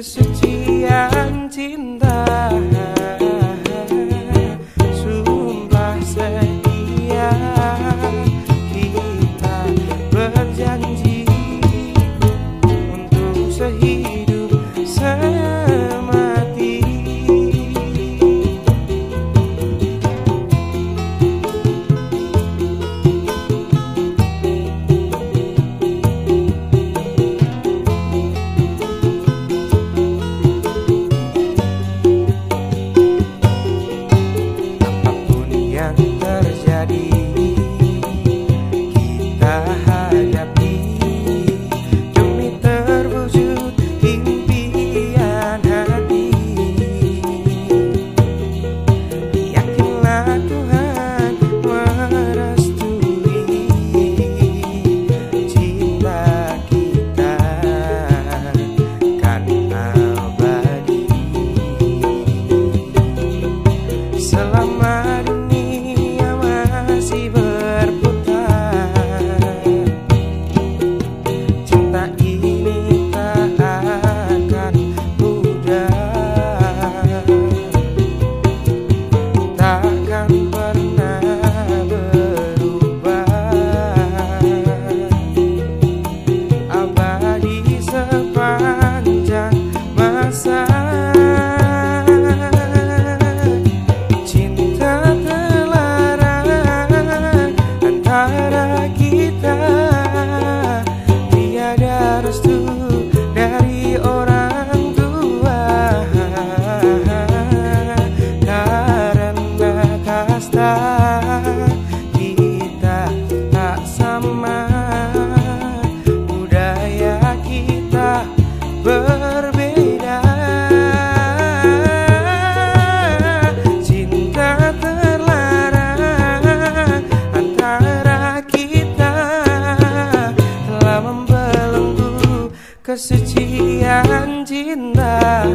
kesucian cinta. Sumpah setia kita berjanji kesucian cinta.